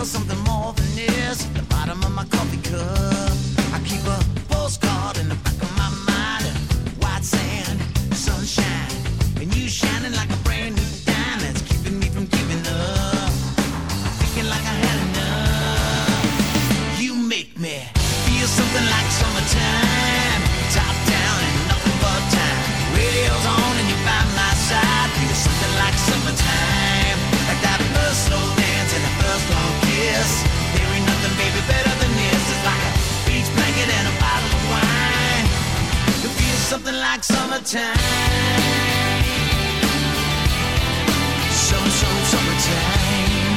feel something more than this the bottom of my coffee cup. Like summertime. Summer, summer, summertime.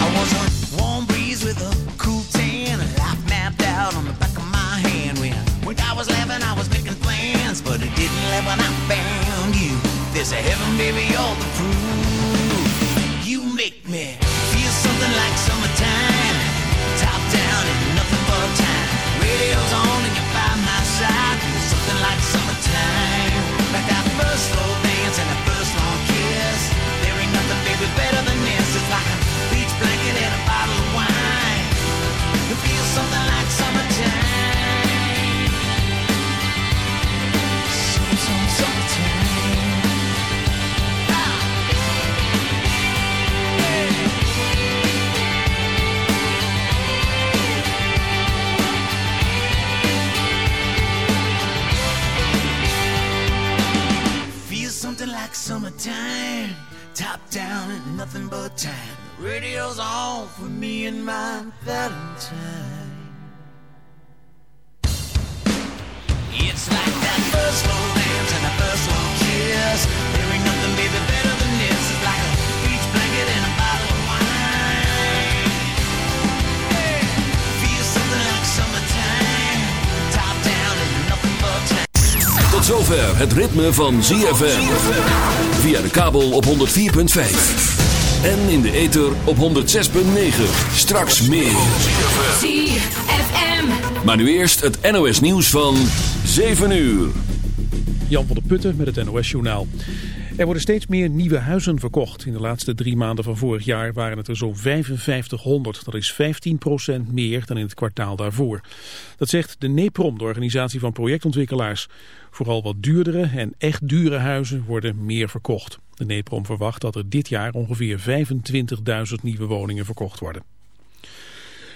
I was a warm breeze with a cool tan, a life mapped out on the back of my hand. When, when I was laughing, I was making plans, but it didn't laugh when I found you. There's a heaven, baby, you're the time. Radio's on for me and my Valentine. It's like that first slow dance and that first slow kiss. There ain't nothing, baby, better than this. It's like a beach blanket and a bottle of wine. Hey, feels something like summertime. Top down and nothing but time. Tot zover het ritme van ZFM. Via de kabel op 104.5. En in de ether op 106.9. Straks meer. ZFM. Maar nu eerst het NOS nieuws van 7 uur. Jan van der Putten met het NOS-journaal. Er worden steeds meer nieuwe huizen verkocht. In de laatste drie maanden van vorig jaar waren het er zo'n 5500. Dat is 15% meer dan in het kwartaal daarvoor. Dat zegt de NEPROM, de organisatie van projectontwikkelaars. Vooral wat duurdere en echt dure huizen worden meer verkocht. De NEPROM verwacht dat er dit jaar ongeveer 25.000 nieuwe woningen verkocht worden.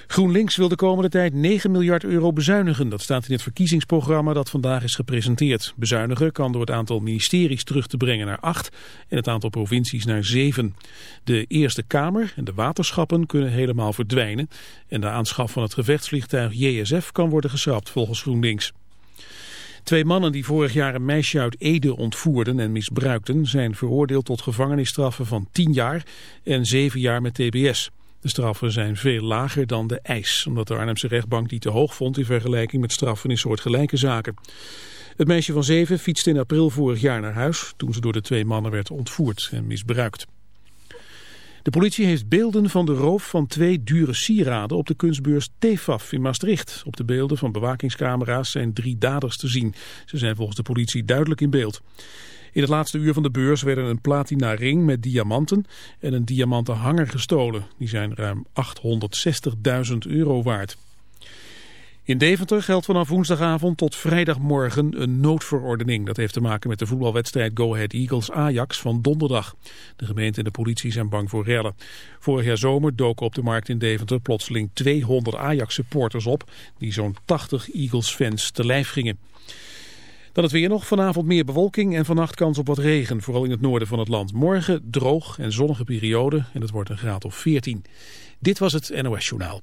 GroenLinks wil de komende tijd 9 miljard euro bezuinigen. Dat staat in het verkiezingsprogramma dat vandaag is gepresenteerd. Bezuinigen kan door het aantal ministeries terug te brengen naar 8 en het aantal provincies naar 7. De Eerste Kamer en de waterschappen kunnen helemaal verdwijnen. En de aanschaf van het gevechtsvliegtuig JSF kan worden geschrapt volgens GroenLinks. Twee mannen die vorig jaar een meisje uit Ede ontvoerden en misbruikten... zijn veroordeeld tot gevangenisstraffen van 10 jaar en 7 jaar met tbs. De straffen zijn veel lager dan de eis, omdat de Arnhemse rechtbank die te hoog vond in vergelijking met straffen in soortgelijke zaken. Het meisje van zeven fietste in april vorig jaar naar huis toen ze door de twee mannen werd ontvoerd en misbruikt. De politie heeft beelden van de roof van twee dure sieraden op de kunstbeurs TEFAF in Maastricht. Op de beelden van bewakingscamera's zijn drie daders te zien. Ze zijn volgens de politie duidelijk in beeld. In het laatste uur van de beurs werden een platina ring met diamanten en een diamanten hanger gestolen. Die zijn ruim 860.000 euro waard. In Deventer geldt vanaf woensdagavond tot vrijdagmorgen een noodverordening. Dat heeft te maken met de voetbalwedstrijd Go Ahead Eagles-Ajax van donderdag. De gemeente en de politie zijn bang voor rellen. Vorig jaar zomer doken op de markt in Deventer plotseling 200 Ajax-supporters op... die zo'n 80 Eagles-fans te lijf gingen. Dan het weer nog. Vanavond meer bewolking en vannacht kans op wat regen. Vooral in het noorden van het land. Morgen droog en zonnige periode en het wordt een graad of 14. Dit was het NOS Journaal.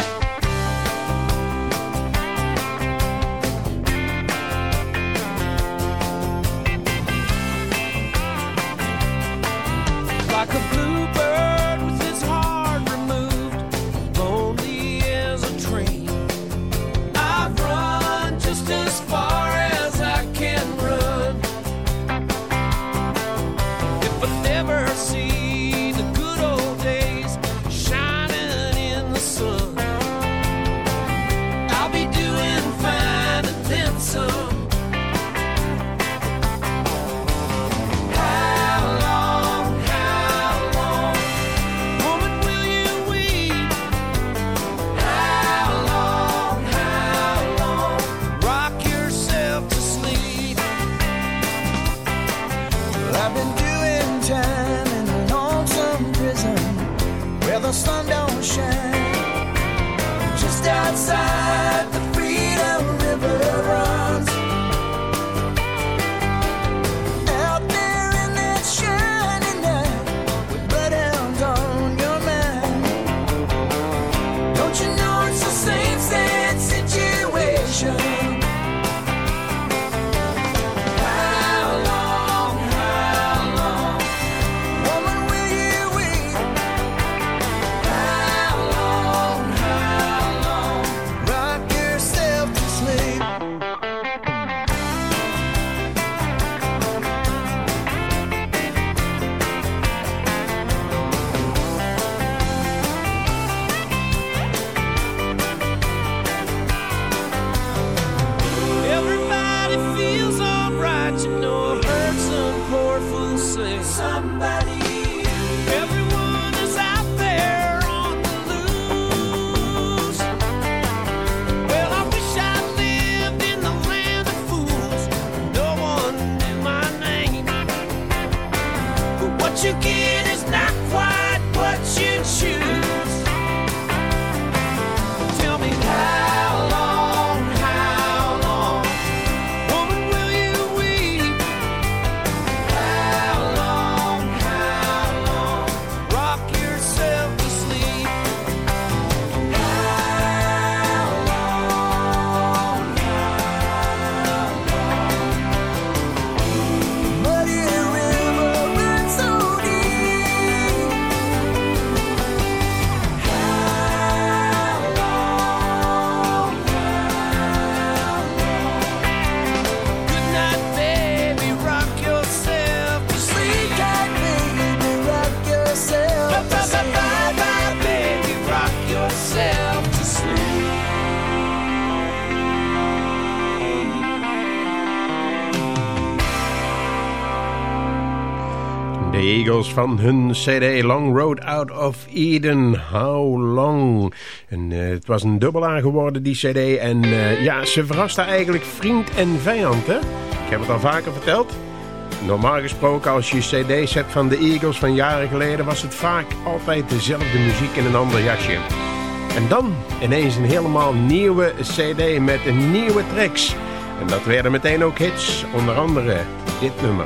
van hun cd Long Road Out of Eden. How long? En eh, het was een dubbelaar geworden, die cd. En eh, ja, ze verraste eigenlijk vriend en vijand, hè? Ik heb het al vaker verteld. Normaal gesproken, als je cd's hebt van de Eagles van jaren geleden... was het vaak altijd dezelfde muziek in een ander jasje. En dan ineens een helemaal nieuwe cd met nieuwe tracks... En dat werden meteen ook hits, onder andere dit nummer.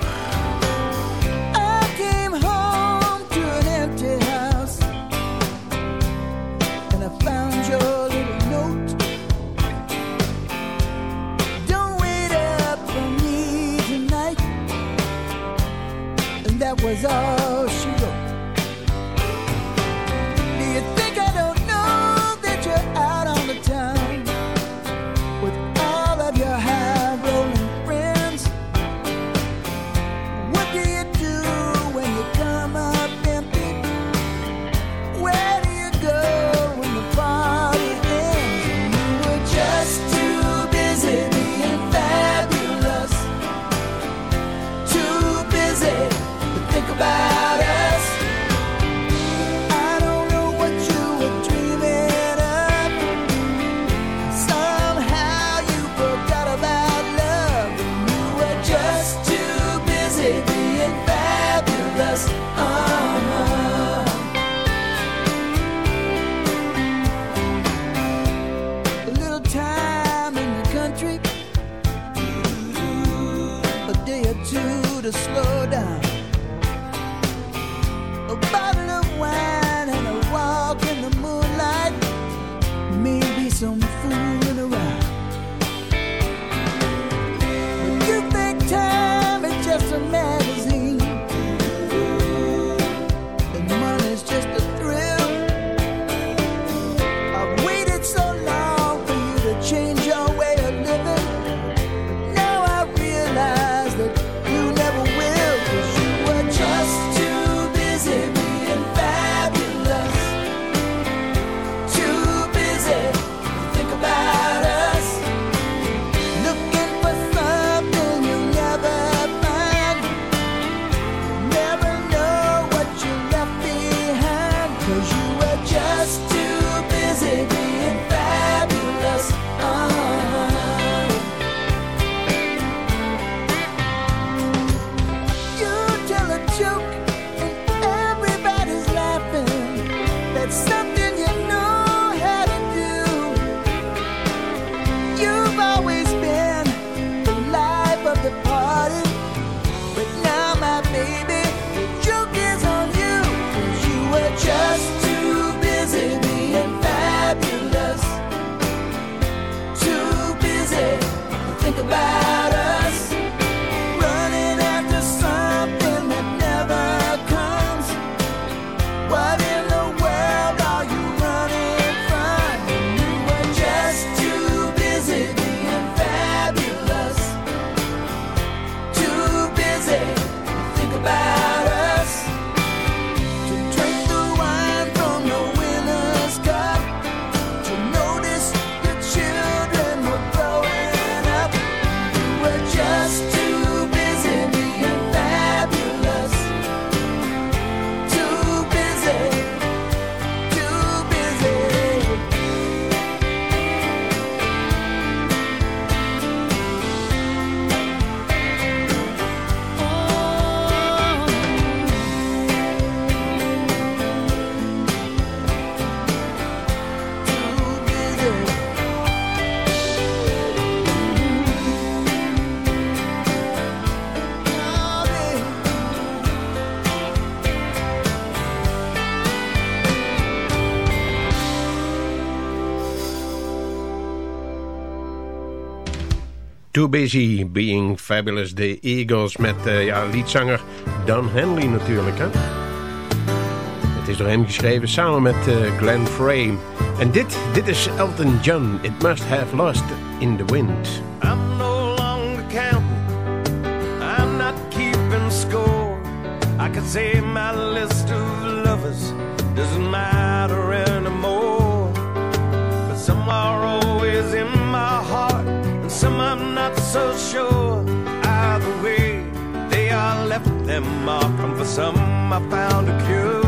Too Busy Being Fabulous, The Eagles met uh, ja, liedzanger Dan Henley natuurlijk. Hè? Het is door hem geschreven samen met uh, Glenn Frame. En dit, dit is Elton John, It Must Have Lost in the Wind. I'm no I'm not keeping score. I say my list of lovers doesn't. so sure either way. They all left them off, and for some I found a cure.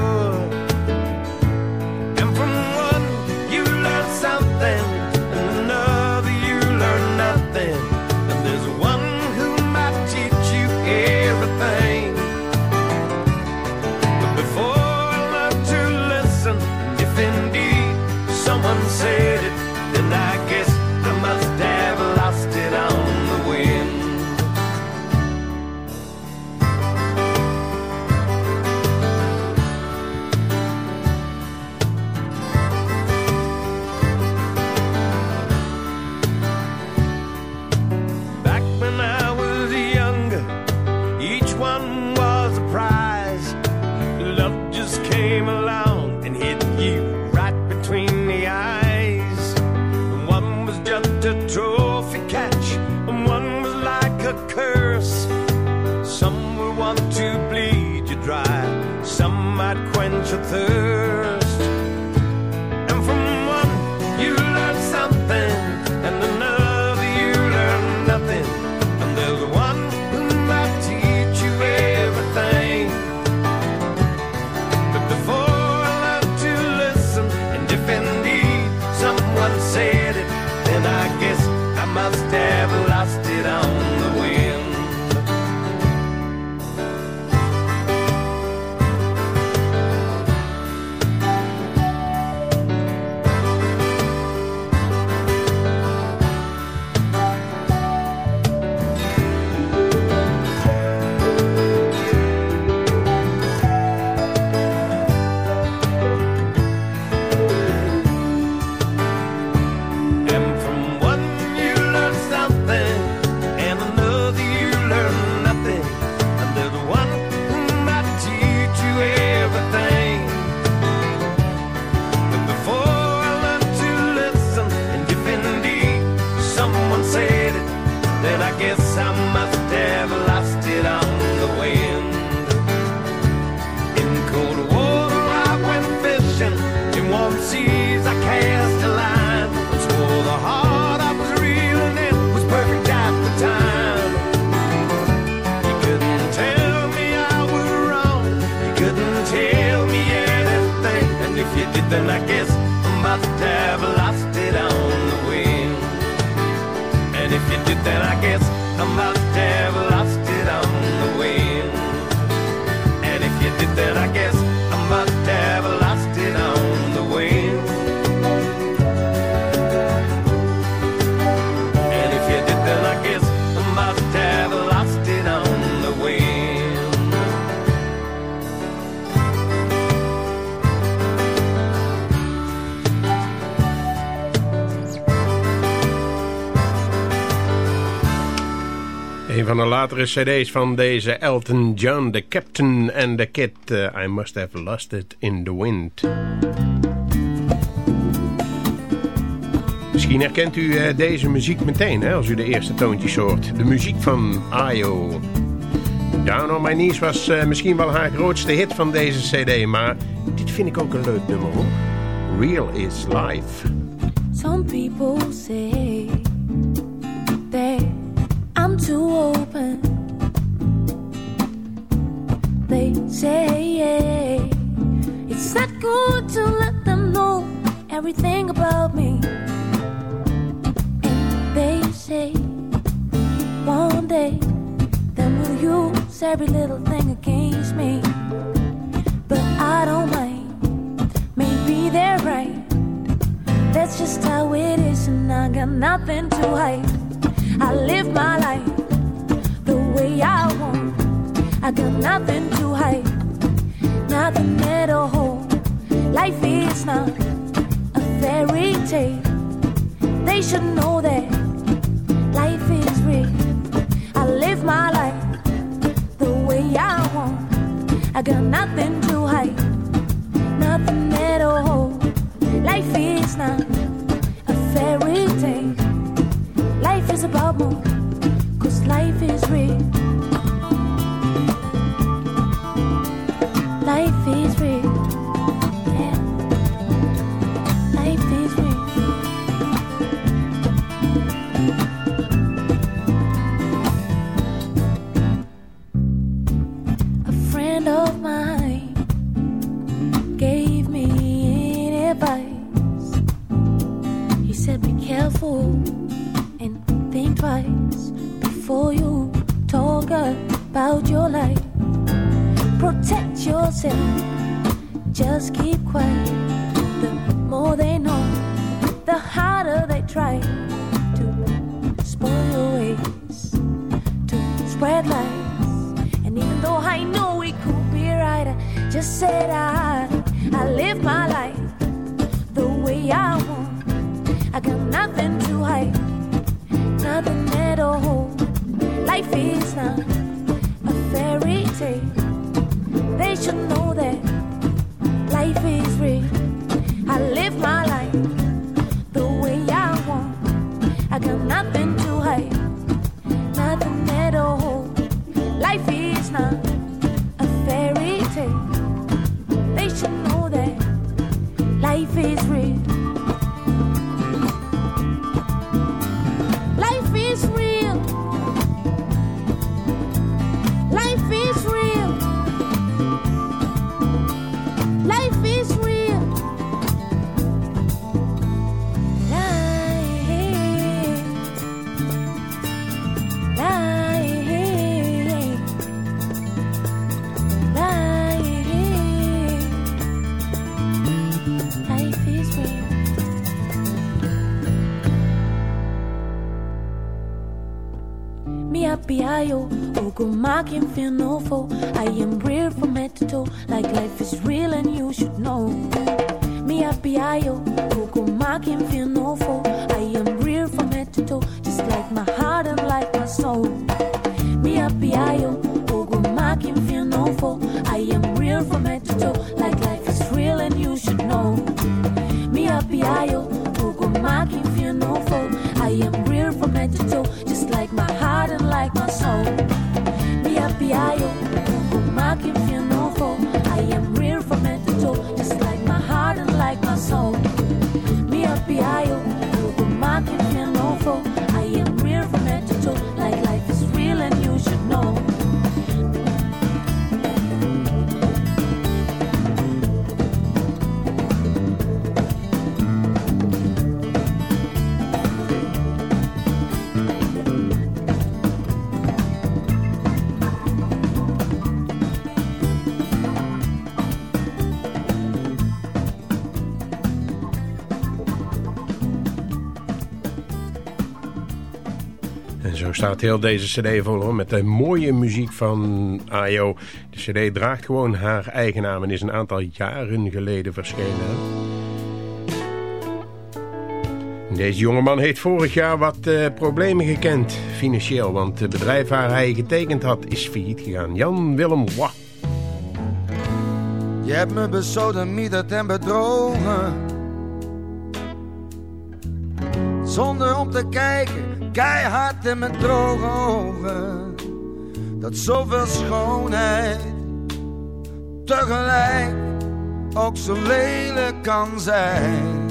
Latere cd's van deze Elton John, The Captain and the Kid. Uh, I must have lost it in the wind. Misschien herkent u uh, deze muziek meteen hè, als u de eerste toontjes hoort. De muziek van Ayo. Down on My Knees was uh, misschien wel haar grootste hit van deze cd. Maar dit vind ik ook een leuk nummer. Real is life. Some people say open. They say it's not good to let them know everything about me. And they say one day then will use every little thing against me. But I don't mind. Maybe they're right. That's just how it is, and I got nothing to hide. I live my life way I want. I got nothing to hide, nothing at all. Life is not a fairy tale. They should know that life is real. I live my life the way I want. I got nothing to hide, nothing at all. Life is not a fairy tale. Life is about more, life is real. Life is. Try to spoil your ways, to spread lies. And even though I know it could be right, I just said I, I live my life the way I want. I got nothing to hide, nothing at all. Life is not a fairy tale. They should know that life is real. I live my life ugumakin feel no foe. I am real staat heel deze cd vol hoor, met de mooie muziek van Ayo. De cd draagt gewoon haar eigen naam en is een aantal jaren geleden verschenen. Deze jongeman heeft vorig jaar wat eh, problemen gekend, financieel. Want het bedrijf waar hij getekend had is failliet gegaan. Jan Willem Wah. Je hebt me besodemieterd en bedrogen. Zonder om te kijken, keihard in mijn droge ogen. Dat zoveel schoonheid tegelijk ook zo lelijk kan zijn.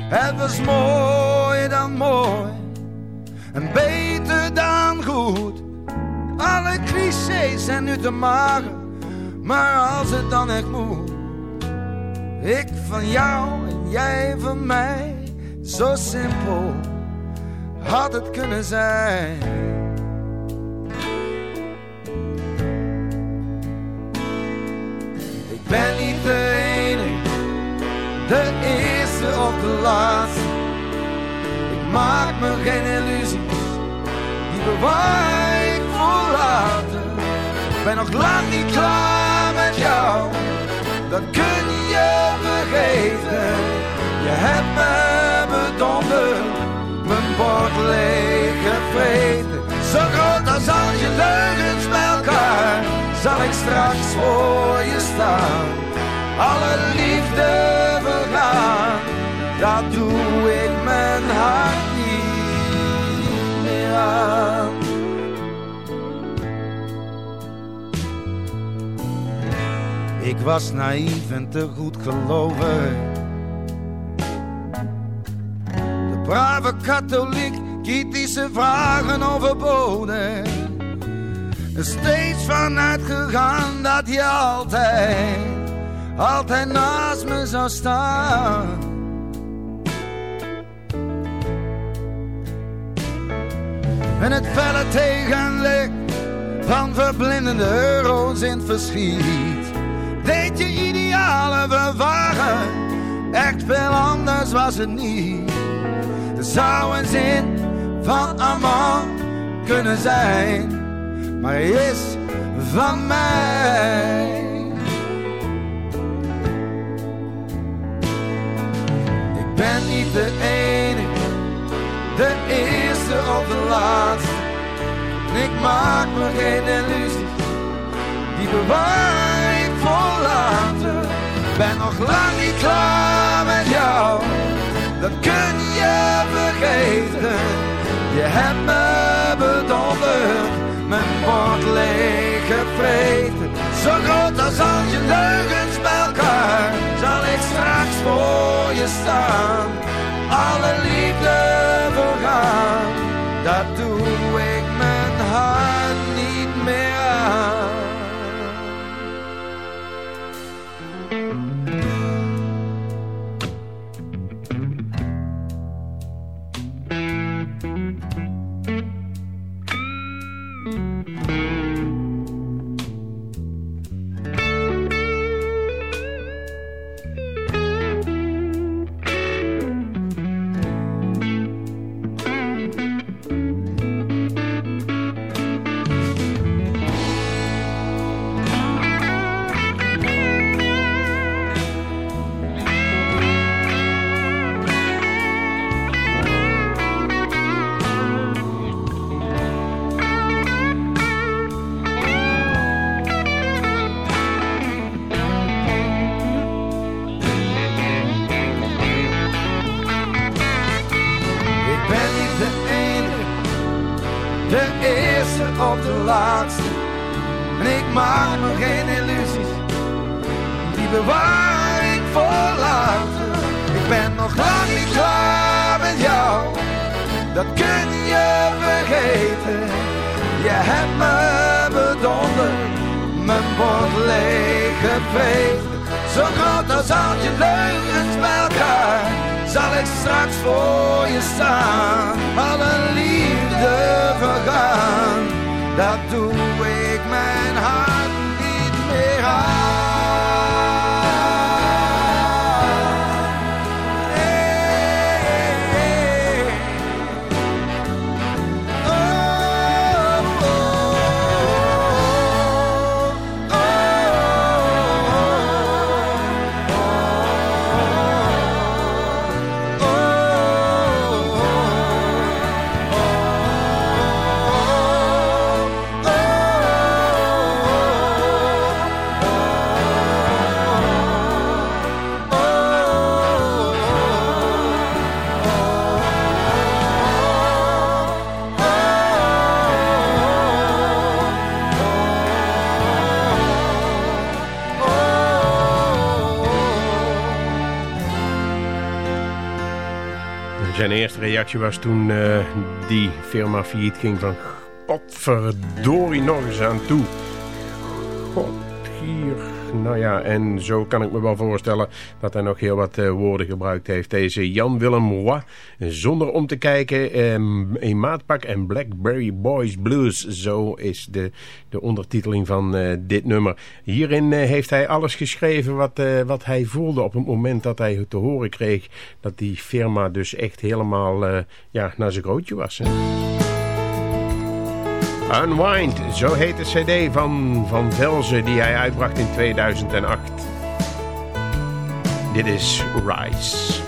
Het was mooier dan mooi en beter dan goed. Alle clichés zijn nu te mager, maar als het dan echt moet. Ik van jou en jij van mij, zo simpel had het kunnen zijn. Ik ben niet de enige, de eerste of de laatste. Ik maak me geen illusies, die bewaar ik voor later. Ik ben nog lang niet klaar met jou, dat kun je vergeten. Je hebt me bedonderd, mijn bord leeg gevreten. Zo groot als al je leugens bij elkaar, zal ik straks voor je staan. Alle liefde vergaan, dat doe ik mijn hart niet meer aan. Ik was naïef en te goed gelovig. Brave katholiek, kritische vragen overboden. Er steeds vanuit gegaan dat je altijd, altijd naast me zou staan. En het felle tegenlicht van verblindende euro's in het verschiet deed je idealen vervagen. Echt veel anders was het niet. Er zou een zin van amor kunnen zijn, maar hij is van mij. Ik ben niet de enige, de eerste of de laatste. Ik maak me geen illusies, die bewaar ik voor later. Ben nog lang niet klaar met jou, dat kun je vergeten. Je hebt me bedonderd, mijn bord leeg gevreten. Zo groot als al je leugens bij elkaar, zal ik straks voor je staan. Alle liefde Zijn eerste reactie was toen eh, die firma failliet ging van... Potverdorie nog eens aan toe. Nou ja, en zo kan ik me wel voorstellen dat hij nog heel wat eh, woorden gebruikt heeft. Deze Jan-Willem Roy, zonder om te kijken, ehm, een maatpak en Blackberry Boys Blues. Zo is de, de ondertiteling van eh, dit nummer. Hierin eh, heeft hij alles geschreven wat, wat hij voelde op het moment dat hij te horen kreeg dat die firma dus echt helemaal ja, naar zijn grootje was. Hè? Unwind, zo heet de cd van Van Velzen die hij uitbracht in 2008. Dit is Rise.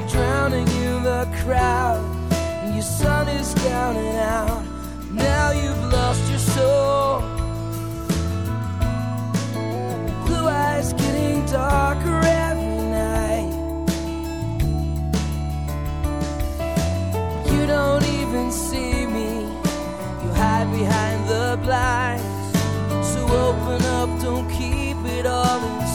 Like drowning in the crowd, and your sun is down and out. Now you've lost your soul. Blue eyes getting darker every night. You don't even see me. You hide behind the blinds. So open up, don't keep it all inside.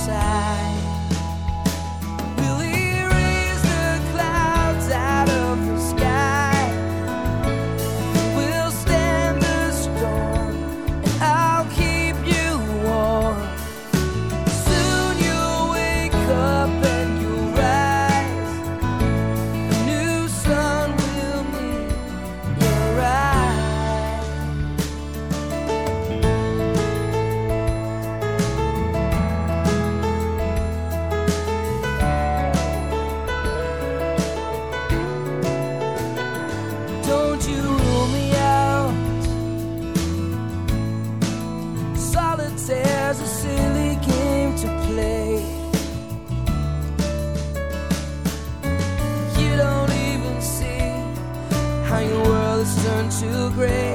Turned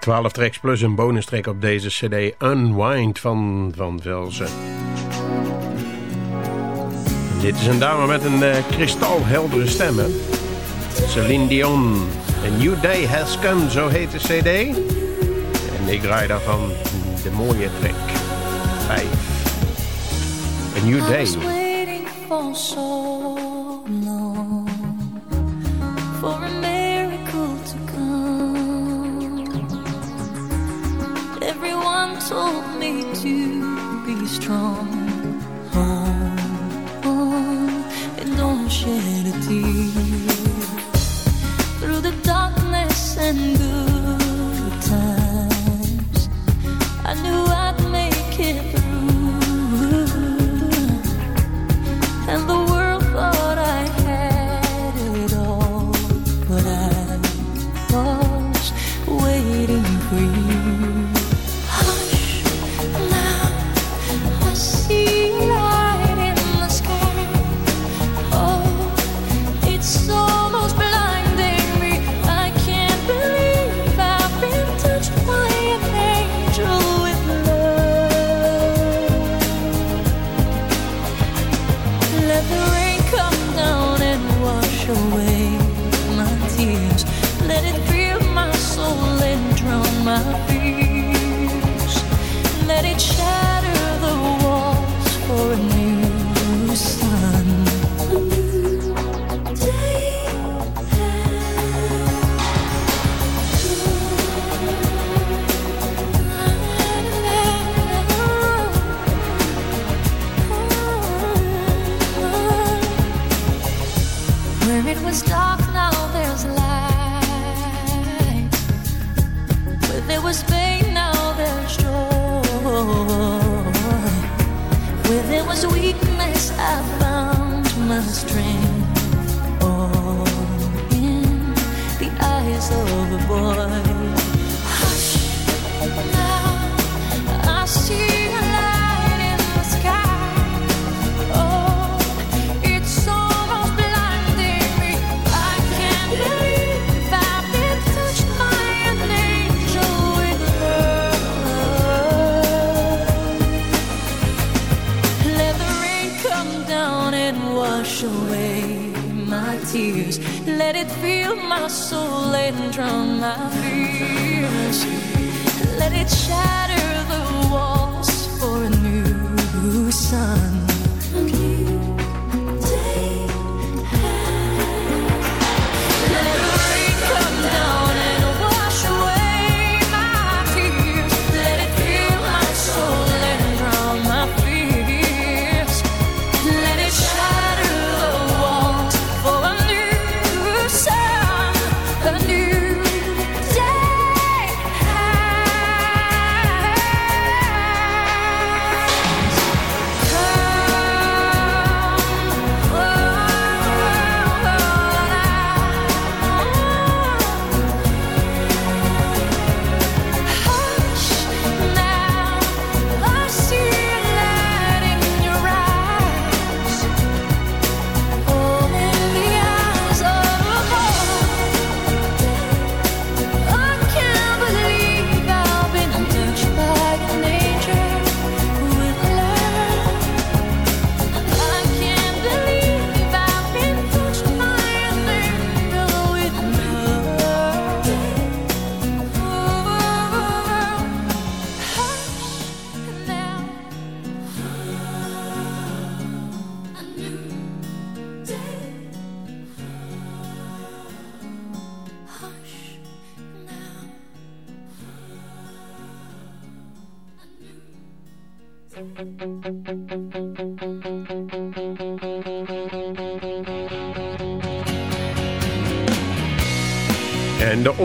12 tracks plus een bonus track op deze cd Unwind van Van Velzen. Dit is een dame met een uh, kristalheldere stem, hè? Celine Dion. A New Day Has Come, zo heet de cd. En ik draai daarvan de mooie track 5. A New Day. Strong. Hold on and don't shed a tear. Through the darkness and good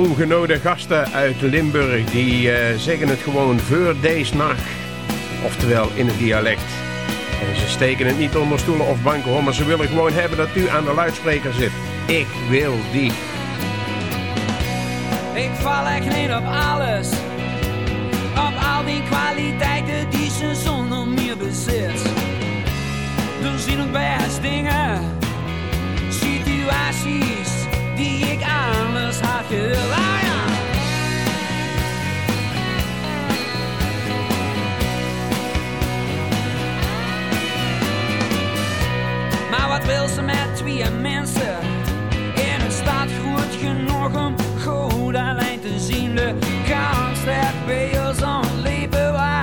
ongenode gasten uit Limburg, die eh, zeggen het gewoon voor deze nacht. Oftewel in het dialect. En ze steken het niet onder stoelen of banken hoor, maar ze willen gewoon hebben dat u aan de luidspreker zit. Ik wil die. Ik val echt niet op alles. Op al die kwaliteiten die ze zonder meer bezit. Er zijn ook best dingen, situaties die ik Anders as je. Maar wat wil ze met twee mensen? In een stad goed genoeg om goed alleen te zien. De kans dat bij ons leven.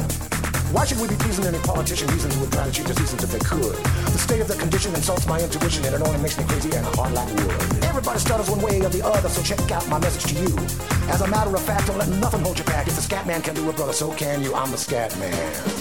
Why should we be pleasing any politician reasons who would try to cheat the seasons if they could? The state of the condition insults my intuition and it only makes me crazy and hard like wood. Everybody stutters one way or the other, so check out my message to you. As a matter of fact, don't let nothing hold you back. If the scat man can do it, brother, so can you. I'm the scat man.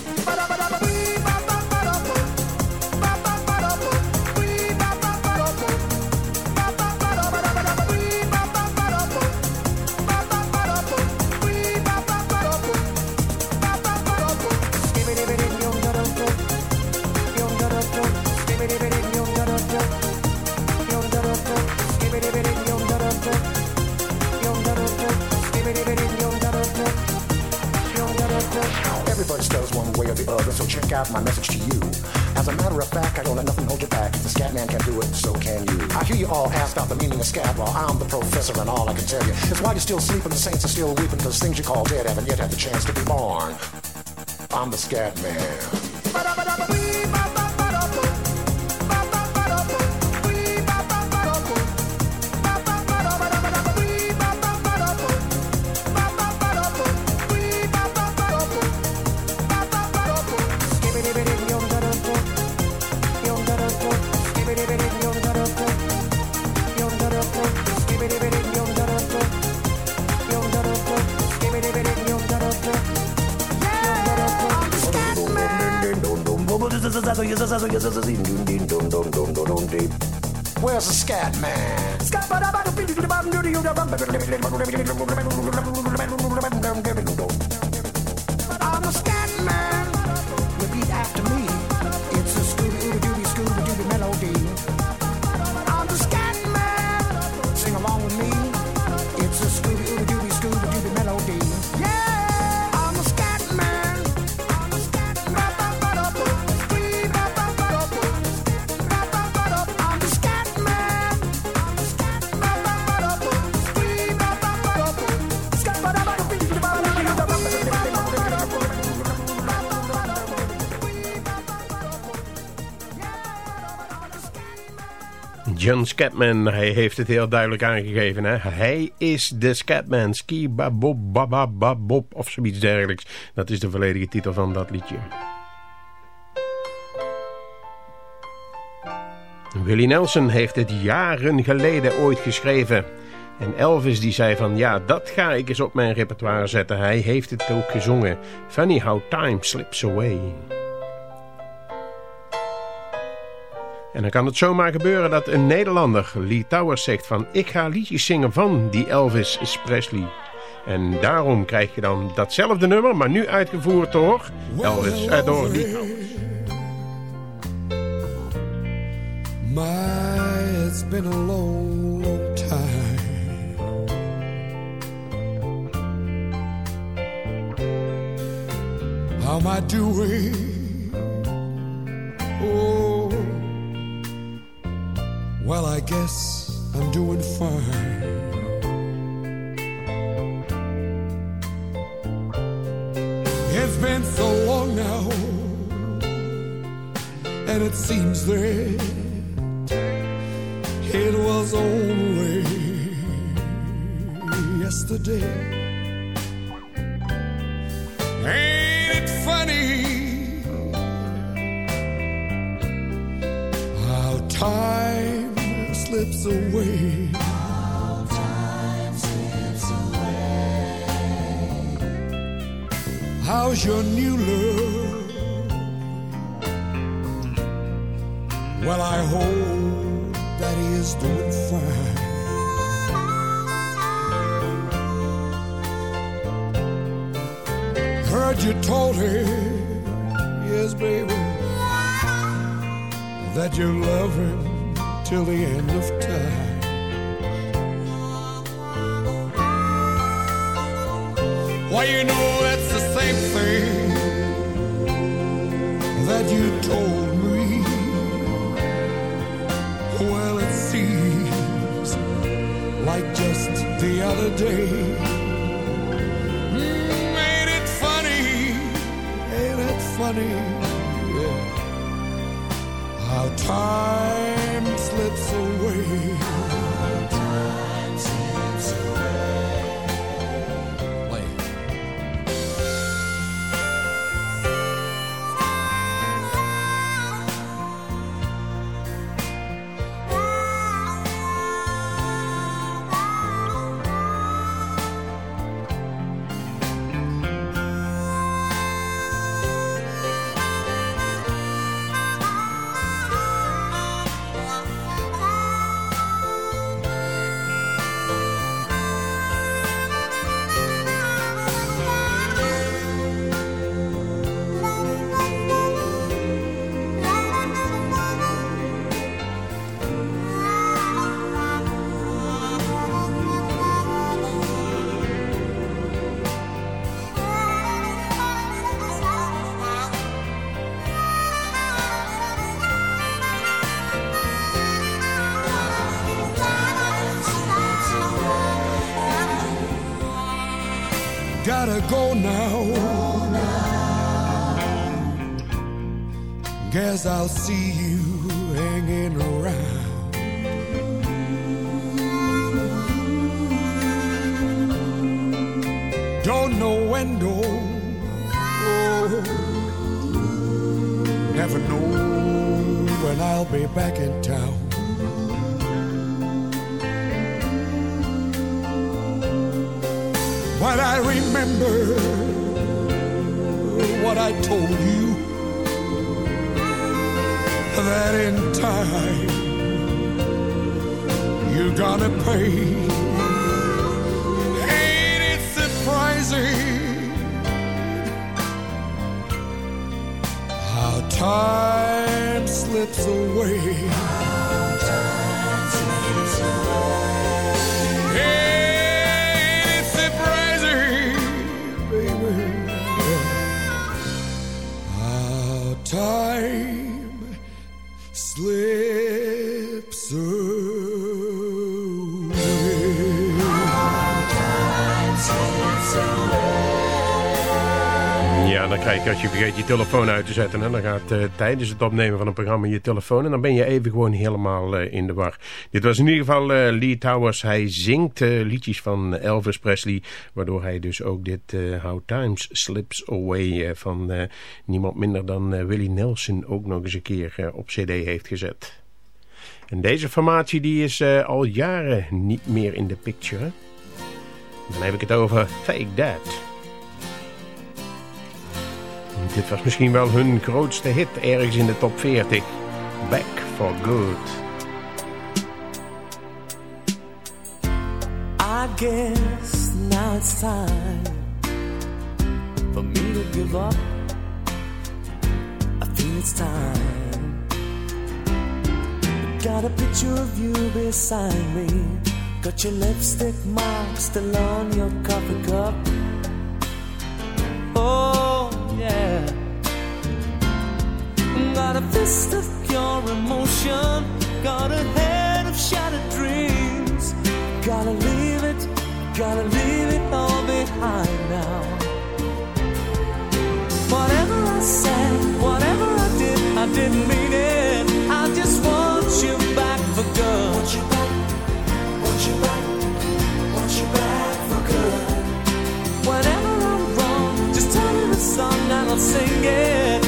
Of scat, well, I'm the professor, and all I can tell you is while you're still sleeping, the saints are still weeping, because things you call dead haven't yet had the chance to be born. I'm the scat man. John Scatman, hij heeft het heel duidelijk aangegeven. Hè? Hij is de Scatman. Ski babob babababob of zoiets dergelijks. Dat is de volledige titel van dat liedje. Willie Nelson heeft het jaren geleden ooit geschreven. En Elvis die zei van ja, dat ga ik eens op mijn repertoire zetten. Hij heeft het ook gezongen. Funny how time slips away. En dan kan het zomaar gebeuren dat een Nederlander, Lee Towers, zegt van... ik ga liedjes zingen van die Elvis Presley. En daarom krijg je dan datzelfde nummer, maar nu uitgevoerd door Elvis, eh, door Lee Towers. My, it's been a long, time. How am I doing? Oh, well, I guess I'm doing fine. It's been so long now, and it seems that it was only yesterday. Ain't it funny how time slips away? How's your new love? Well, I hope that he is doing fine. Heard you told her, yes, baby, that you love him till the end of time. Why, you know that's the same thing that you told me. Well, it seems like just the other day. Mm, ain't it funny? Ain't it funny? Yeah. How time Guess I'll see you hanging around. Don't know when, don't. Oh, never know when I'll be back in town. But I remember what I told you. That in time you're gonna pay. Ain't it surprising how time slips away? Je als je vergeet je telefoon uit te zetten. En dan gaat eh, tijdens het opnemen van een programma je telefoon. En dan ben je even gewoon helemaal eh, in de war. Dit was in ieder geval eh, Lee Towers. Hij zingt liedjes van Elvis Presley. Waardoor hij dus ook dit How Times Slips Away van niemand minder dan Willie Nelson ook nog eens een keer op cd heeft gezet. En deze formatie die is al jaren niet meer in de picture. Dan heb ik het over Take That. Dit was misschien wel hun grootste hit ergens in de top 40. Back for Good. I guess now it's time for me to give up. I think it's time. Got a picture of you beside me. Got your lipstick mark still on your coffee cup. A fist of pure emotion. Got a head of shattered dreams. Gotta leave it, gotta leave it all behind now. Whatever I said, whatever I did, I didn't mean it. I just want you back for good. Want you back, want you back, want you back for good. Whenever I'm wrong, just tell me the song and I'll sing it.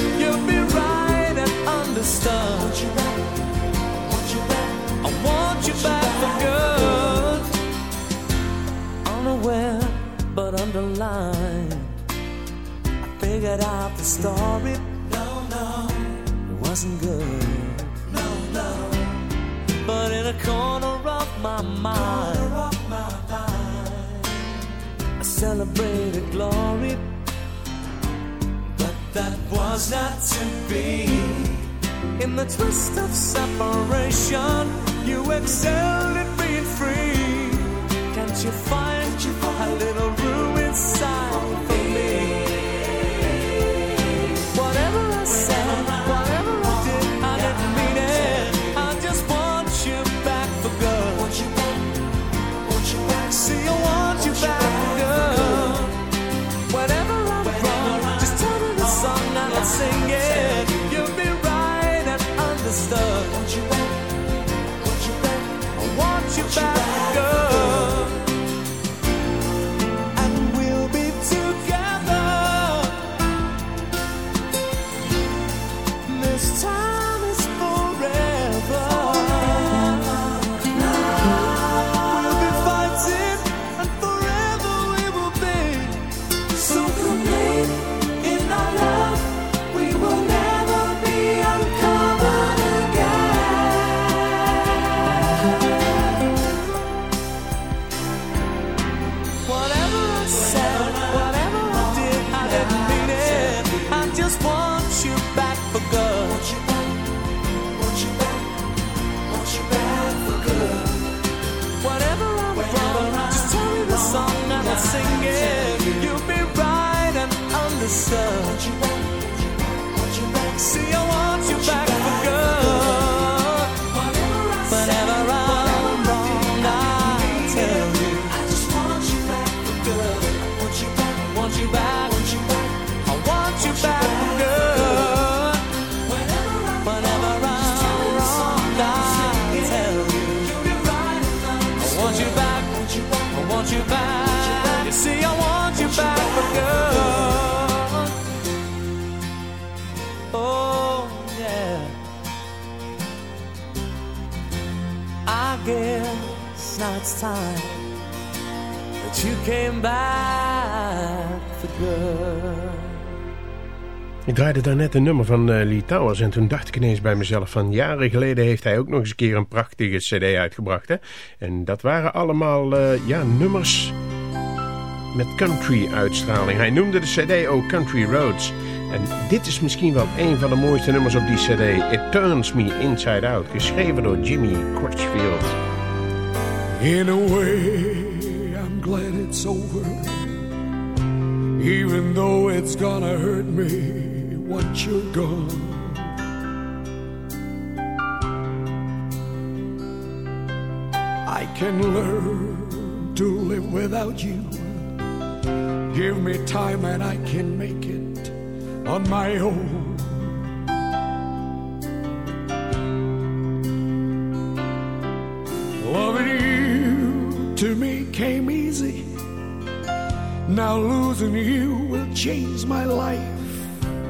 Understood. Want you back, want you back, I want you back for good. Unaware but underlined, I figured out the story. No, no, it wasn't good. No, no, but in a corner of my mind, I celebrated glory, but that was not to be. In the twist of separation, you excelled at being free. Can't you find a little room inside daarnet een nummer van eh, Lee Towers en toen dacht ik ineens bij mezelf van jaren geleden heeft hij ook nog eens een keer een prachtige cd uitgebracht. Hè? En dat waren allemaal eh, ja, nummers met country uitstraling. Hij noemde de cd ook Country Roads. En dit is misschien wel een van de mooiste nummers op die cd. It Turns Me Inside Out, geschreven door Jimmy Crutchfield. In a way, I'm glad it's over. Even though it's gonna hurt me once you're gone. I can learn to live without you. Give me time and I can make it on my own. Loving you to me came easy. Now losing you will change my life,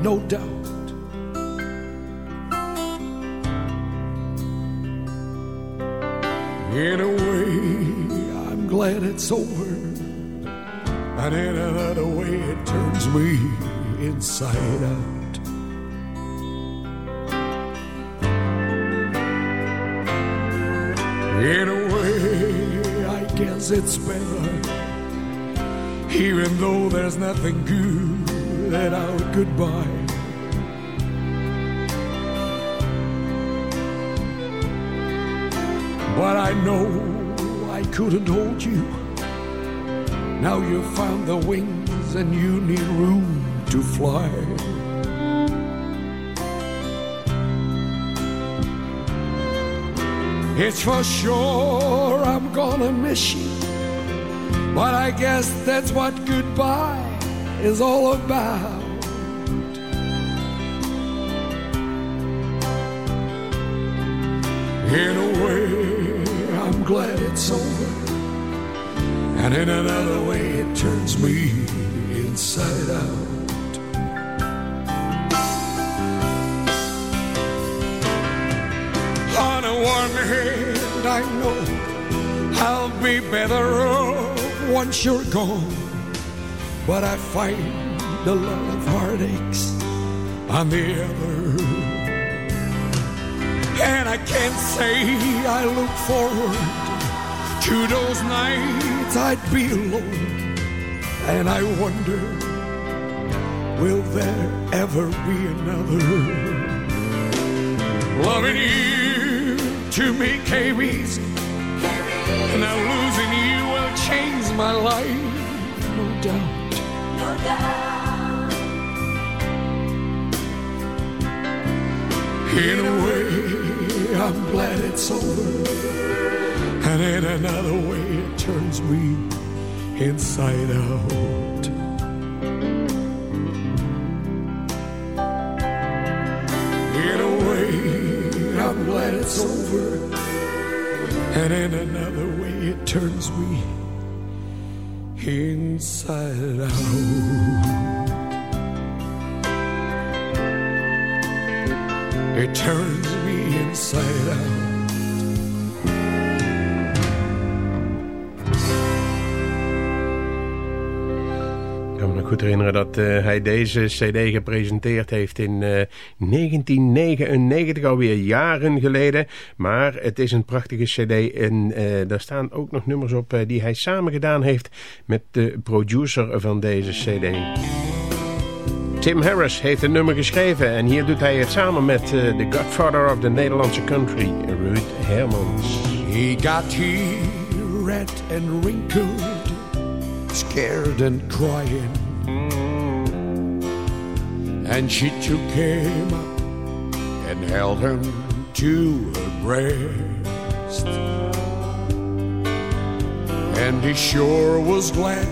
no doubt. In a way, I'm glad it's over. And in another way, it turns me inside out. In a way, I guess it's better. Even though there's nothing good at our goodbye. But I know I couldn't hold you. Now you've found the wings and you need room to fly. It's for sure I'm gonna miss you. But I guess that's what goodbye is all about. In a way, I'm glad it's over. And in another way, it turns me inside out. On a one hand, I know I'll be better off once you're gone. But I find a lot of heartaches on the other. And I can't say I look forward to those nights I'd be alone. And I wonder, will there ever be another? Loving you to me came easy. Now losing you will change my life, no doubt. In a way, I'm glad it's over. And in another way, it turns me inside out. In a way, I'm glad it's over. And in another way, it turns me inside out. It turns me inside out. Goed herinneren dat eh, hij deze cd gepresenteerd heeft in eh, 1999, alweer jaren geleden. Maar het is een prachtige cd en eh, daar staan ook nog nummers op eh, die hij samen gedaan heeft met de producer van deze cd. Tim Harris heeft een nummer geschreven en hier doet hij het samen met eh, de godfather of the Nederlandse country, Ruud Hermans. He got here red and wrinkled, scared and crying. And she took him up and held him to her breast. And he sure was glad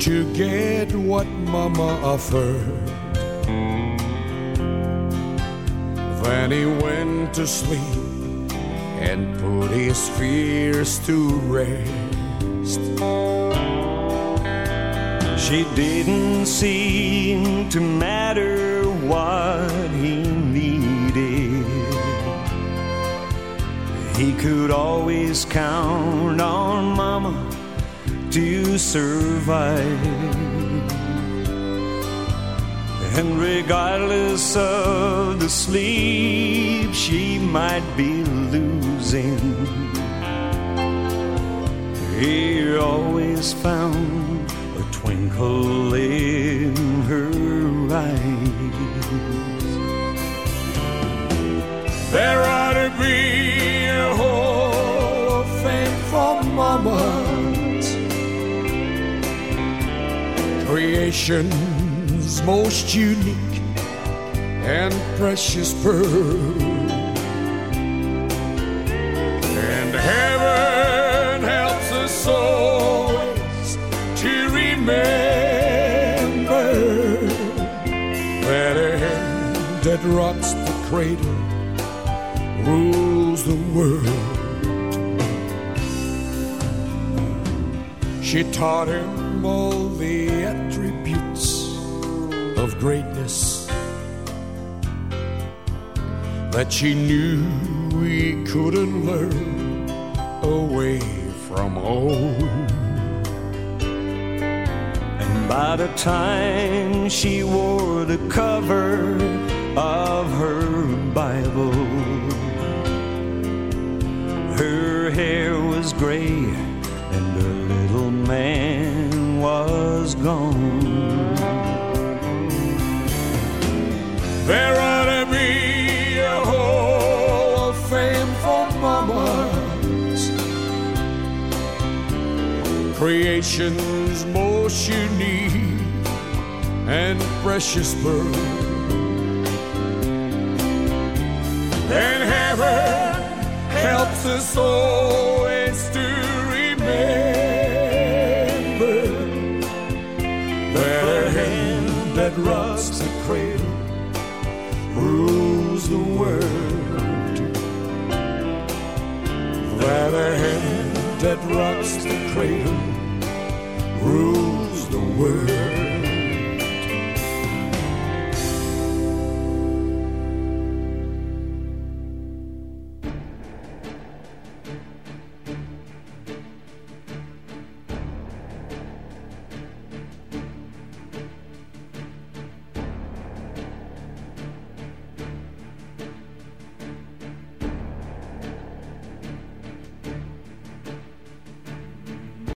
to get what Mama offered. Then he went to sleep and put his fears to rest. She didn't seem to matter what he needed. He could always count on Mama to survive. And regardless of the sleep she might be losing, he always found twinkle in her eyes. There ought to be a hall of fame for mamas. Creation's most unique and precious pearl. Rocks the cradle rules the world. She taught him all the attributes of greatness that she knew he couldn't learn away from home. And by the time she wore the cover of her Bible, her hair was gray and her little man was gone. There ought to be a hall of fame for mamas. Creation's most unique and precious pearl. and heaven helps us always to remember that a hand that rocks the cradle rules the world. That a hand that rocks the cradle rules the world.